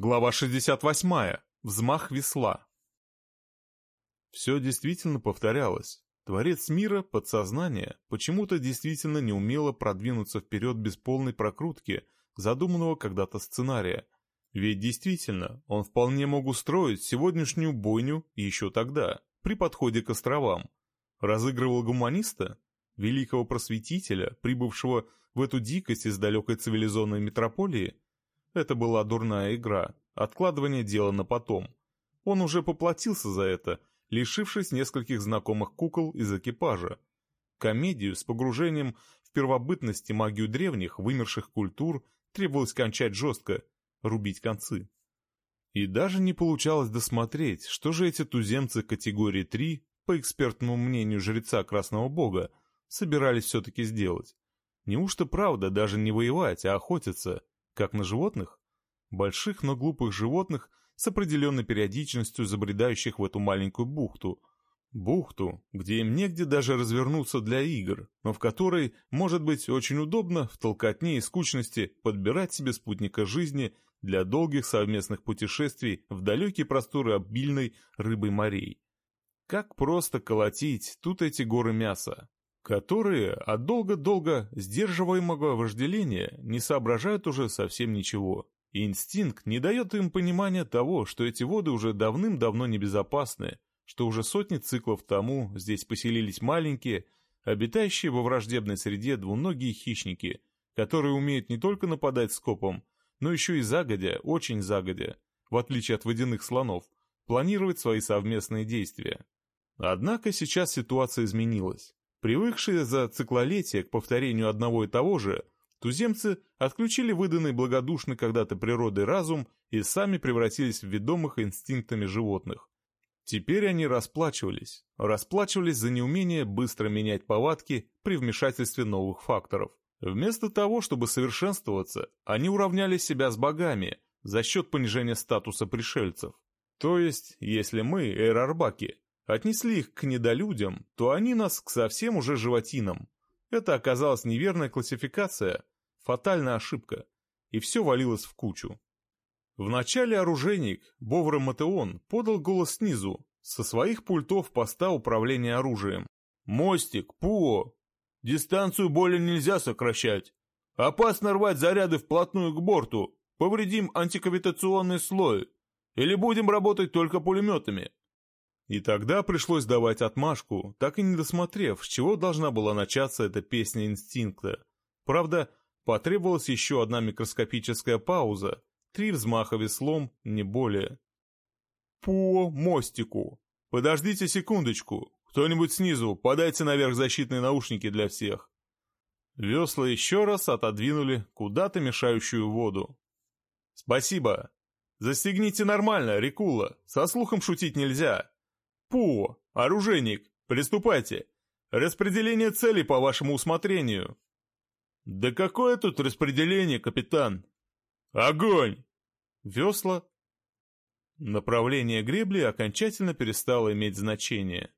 Глава 68. Взмах весла. Все действительно повторялось. Творец мира, подсознание, почему-то действительно не умело продвинуться вперед без полной прокрутки задуманного когда-то сценария. Ведь действительно, он вполне мог устроить сегодняшнюю бойню еще тогда, при подходе к островам. Разыгрывал гуманиста, великого просветителя, прибывшего в эту дикость из далекой цивилизованной метрополии – это была дурная игра, откладывание дела на потом. Он уже поплатился за это, лишившись нескольких знакомых кукол из экипажа. Комедию с погружением в первобытность и магию древних, вымерших культур требовалось кончать жестко, рубить концы. И даже не получалось досмотреть, что же эти туземцы категории 3, по экспертному мнению жреца Красного Бога, собирались все-таки сделать. Неужто правда даже не воевать, а охотиться? Как на животных? Больших, но глупых животных с определенной периодичностью забредающих в эту маленькую бухту. Бухту, где им негде даже развернуться для игр, но в которой, может быть, очень удобно в толкотне и скучности подбирать себе спутника жизни для долгих совместных путешествий в далекие просторы обильной рыбой морей. Как просто колотить тут эти горы мяса которые от долго-долго сдерживаемого вожделения не соображают уже совсем ничего. Инстинкт не дает им понимания того, что эти воды уже давным-давно небезопасны, что уже сотни циклов тому здесь поселились маленькие, обитающие во враждебной среде двуногие хищники, которые умеют не только нападать скопом, но еще и загодя, очень загодя, в отличие от водяных слонов, планировать свои совместные действия. Однако сейчас ситуация изменилась. Привыкшие за циклолетие к повторению одного и того же, туземцы отключили выданный благодушный когда-то природой разум и сами превратились в ведомых инстинктами животных. Теперь они расплачивались, расплачивались за неумение быстро менять повадки при вмешательстве новых факторов. Вместо того, чтобы совершенствоваться, они уравняли себя с богами за счет понижения статуса пришельцев. То есть, если мы, эрарбаки, отнесли их к недолюдям, то они нас к совсем уже животинам. Это оказалась неверная классификация, фатальная ошибка, и все валилось в кучу. Вначале оружейник, Бовра Матеон, подал голос снизу, со своих пультов поста управления оружием. «Мостик, ПУО! Дистанцию более нельзя сокращать. Опасно рвать заряды вплотную к борту. Повредим антикавитационный слой. Или будем работать только пулеметами. И тогда пришлось давать отмашку, так и не досмотрев, с чего должна была начаться эта песня инстинкта. Правда, потребовалась еще одна микроскопическая пауза, три взмаха веслом, не более. «По мостику! Подождите секундочку! Кто-нибудь снизу, подайте наверх защитные наушники для всех!» Весла еще раз отодвинули куда-то мешающую воду. «Спасибо! Застегните нормально, Рикула, со слухом шутить нельзя!» Пу, оружейник, приступайте. Распределение целей по вашему усмотрению. Да какое тут распределение, капитан? Огонь! Весла. Направление гребли окончательно перестало иметь значение.